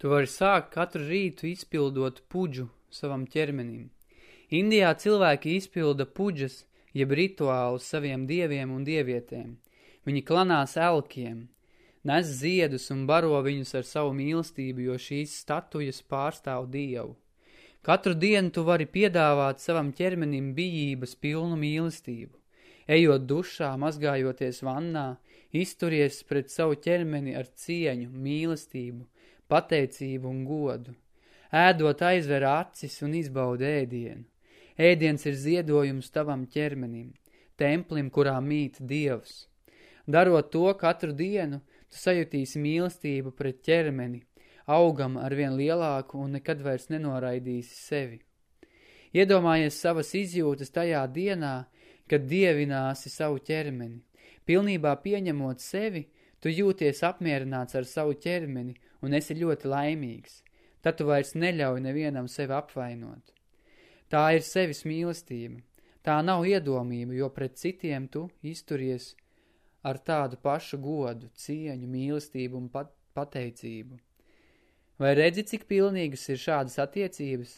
Tu vari sākt katru rītu izpildot puģu savam ķermenim. Indijā cilvēki izpilda puģas, jeb rituālus saviem dieviem un dievietēm. Viņi klanās elkiem, nes ziedus un baro viņus ar savu mīlestību, jo šīs statujas pārstāv dievu. Katru dienu tu vari piedāvāt savam ķermenim bijības pilnu mīlestību. Ejot dušā, mazgājoties vannā, izturies pret savu ķermeni ar cieņu, mīlestību, pateicību un godu. Ēdot aizver acis un izbauda ēdienu. Ēdiens ir ziedojums tavam ķermenim, templim, kurā mīt Dievs. Darot to katru dienu, tu sajutīsi mīlestību pret ķermeni, augam ar vien lielāku un nekad vairs nenoraidīsi sevi. Iedomājies savas izjūtas tajā dienā, kad dievināsi savu ķermeni. Pilnībā pieņemot sevi, tu jūties apmierināts ar savu ķermeni un esi ļoti laimīgs. Tad tu vairs neļauj nevienam sevi apvainot. Tā ir sevis mīlestība. Tā nav iedomība, jo pret citiem tu izturies ar tādu pašu godu, cieņu, mīlestību un pat pateicību. Vai redzi, cik pilnīgas ir šādas attiecības?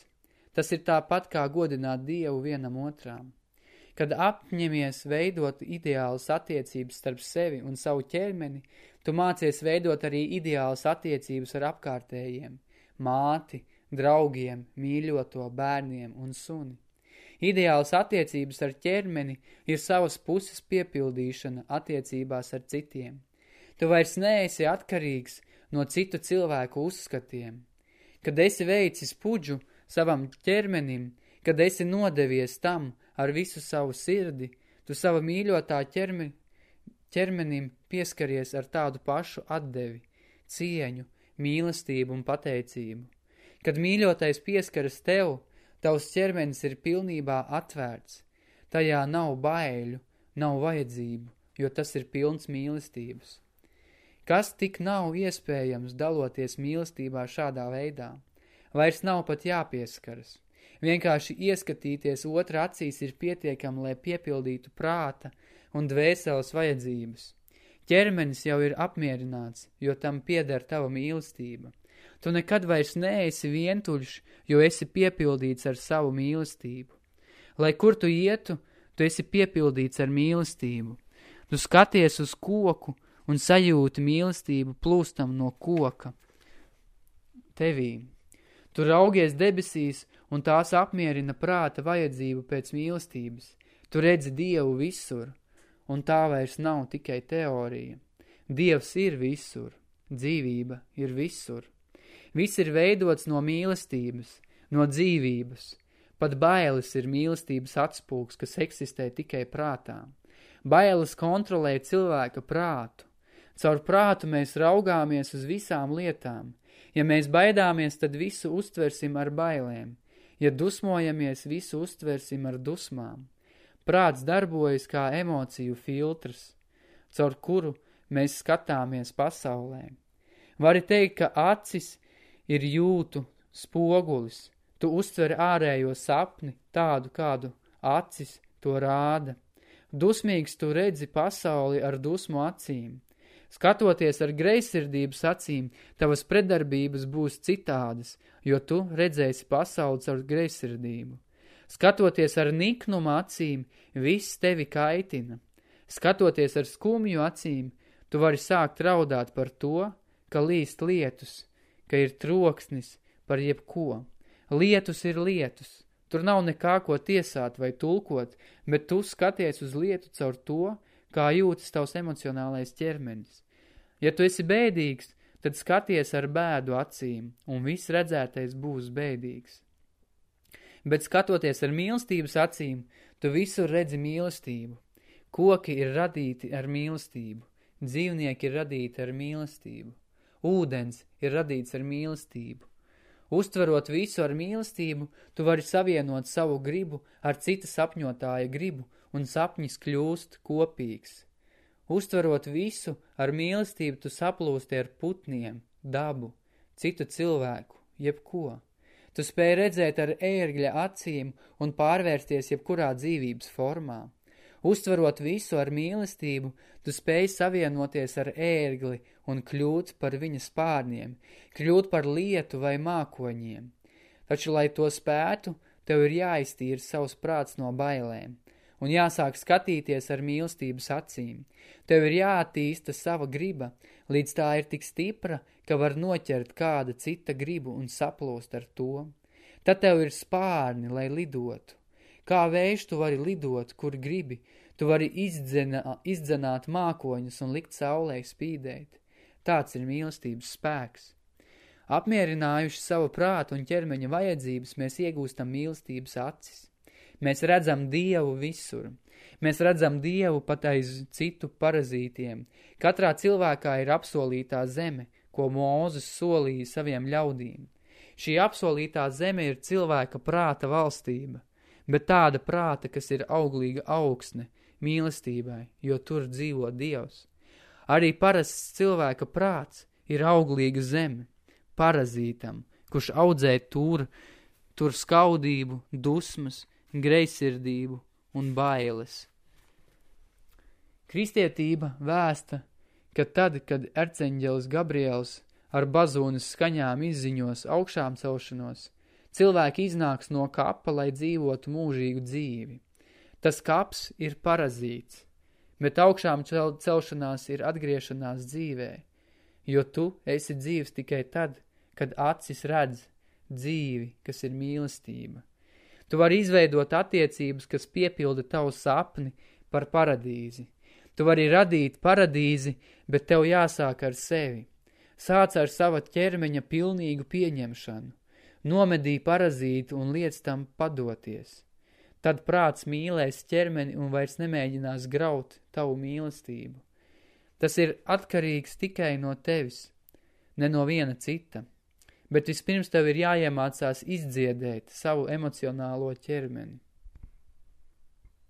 Tas ir tāpat kā godināt Dievu vienam otrām. Kad apņemies veidot ideālas attiecības starp sevi un savu ķermeni, tu mācies veidot arī ideālas attiecības ar apkārtējiem, māti, draugiem, mīļoto, bērniem un suni. Ideālas attiecības ar ķermeni ir savas puses piepildīšana attiecībās ar citiem. Tu vairs neesi atkarīgs no citu cilvēku uzskatiem. Kad esi veicis puģu savam ķermenim, kad esi nodevies tam, ar visu savu sirdi, tu sava mīļotā ķerme, ķermenim pieskaries ar tādu pašu atdevi, cieņu, mīlestību un pateicību. Kad mīļotais pieskaras tev, tavs ķermenis ir pilnībā atvērts. Tajā nav baiļu, nav vajadzību, jo tas ir pilns mīlestības. Kas tik nav iespējams daloties mīlestībā šādā veidā? Vairs nav pat jāpieskaras. Vienkārši ieskatīties otra acīs ir pietiekami, lai piepildītu prāta un dvēseles vajadzības. Ķermenis jau ir apmierināts, jo tam pieder tava mīlestība. Tu nekad vairs neesi vientuļš, jo esi piepildīts ar savu mīlestību. Lai kur tu ietu, tu esi piepildīts ar mīlestību. Tu skaties uz koku un sajūti mīlestību plūstam no koka. Tevī. Tu raugies debesīs un tās apmierina prāta vajadzību pēc mīlestības. Tu redzi Dievu visur, un tā vairs nav tikai teorija. Dievs ir visur, dzīvība ir visur. Viss ir veidots no mīlestības, no dzīvības. Pat bailes ir mīlestības atspūks, kas eksistē tikai prātā. Bailes kontrolē cilvēka prātu. Caur prātu mēs raugāmies uz visām lietām. Ja mēs baidāmies, tad visu uztversim ar bailēm. Ja dusmojamies, visu uztversim ar dusmām. Prāts darbojas kā emociju filtrs, caur kuru mēs skatāmies pasaulē. Vari teikt, ka acis ir jūtu spogulis. Tu uztver ārējo sapni tādu, kādu acis to rāda. Dusmīgs tu redzi pasauli ar dusmu acīm. Skatoties ar greisirdības acīm, tavas predarbības būs citādas, jo tu redzēsi pasauli ar greisirdību. Skatoties ar niknuma acīm, viss tevi kaitina. Skatoties ar skumju acīm, tu vari sākt raudāt par to, ka līst lietus, ka ir troksnis par jebko. Lietus ir lietus. Tur nav nekā ko tiesāt vai tulkot, bet tu skaties uz lietu caur to, kā jūtas tavs emocionālais ķermenis. Ja tu esi bēdīgs, tad skaties ar bēdu acīm, un viss redzētais būs bēdīgs. Bet skatoties ar mīlestības acīm, tu visur redzi mīlestību. Koki ir radīti ar mīlestību, dzīvnieki ir radīti ar mīlestību, ūdens ir radīts ar mīlestību. Uztverot visu ar mīlestību, tu vari savienot savu gribu ar cita sapņotāja gribu, un sapņis kļūst kopīgs. Uztverot visu ar mīlestību, tu saplūsti ar putniem, dabu, citu cilvēku, jebko. Tu spēj redzēt ar ērgļa acīm un pārvērsties jebkurā dzīvības formā. Uztverot visu ar mīlestību, tu spēj savienoties ar ērgli un kļūt par viņa spārniem, kļūt par lietu vai mākoņiem. Taču, lai to spētu, tev ir jāiztīra savs prāts no bailēm, un jāsāk skatīties ar mīlestības acīm. Tev ir jāattīsta sava griba, līdz tā ir tik stipra, ka var noķert kāda cita gribu un saplūst ar to. Tad tev ir spārni, lai lidotu. Kā vējš tu vari lidot, kur gribi, tu vari izdzenā, izdzenāt mākoņus un likt saulē spīdēt. Tāds ir mīlestības spēks. Apmierinājuši savu prātu un ķermeņa vajadzības, mēs iegūstam mīlestības acis. Mēs redzam Dievu visur. Mēs redzam Dievu pat aiz citu parazītiem. Katrā cilvēkā ir apsolītā zeme, ko Mūzes solīja saviem ļaudīm. Šī apsolītā zeme ir cilvēka prāta valstība, bet tāda prāta, kas ir auglīga augsne, mīlestībai, jo tur dzīvo Dievs. Arī parasts cilvēka prāts ir auglīga zeme, parazītam, kurš audzē tur, tur skaudību, dusmas, greisirdību un bailes. Kristietība vēsta, ka tad, kad erceņģelis Gabriels ar bazūnas skaņām izziņos augšām celšanos, cilvēki iznāks no kapa, lai dzīvotu mūžīgu dzīvi. Tas kaps ir parazīts, bet augšām cel celšanās ir atgriešanās dzīvē, jo tu esi dzīvs tikai tad, kad acis redz dzīvi, kas ir mīlestība. Tu vari izveidot attiecības, kas piepilda tavu sapni par paradīzi. Tu vari radīt paradīzi, bet tev jāsāk ar sevi. Sāc ar sava ķermeņa pilnīgu pieņemšanu. Nomedī parazītu un liec tam padoties. Tad prāts mīlēs ķermeni un vairs nemēģinās graut tavu mīlestību. Tas ir atkarīgs tikai no tevis, ne no viena cita bet vispirms tev ir jāiemācās izdziedēt savu emocionālo ķermeni.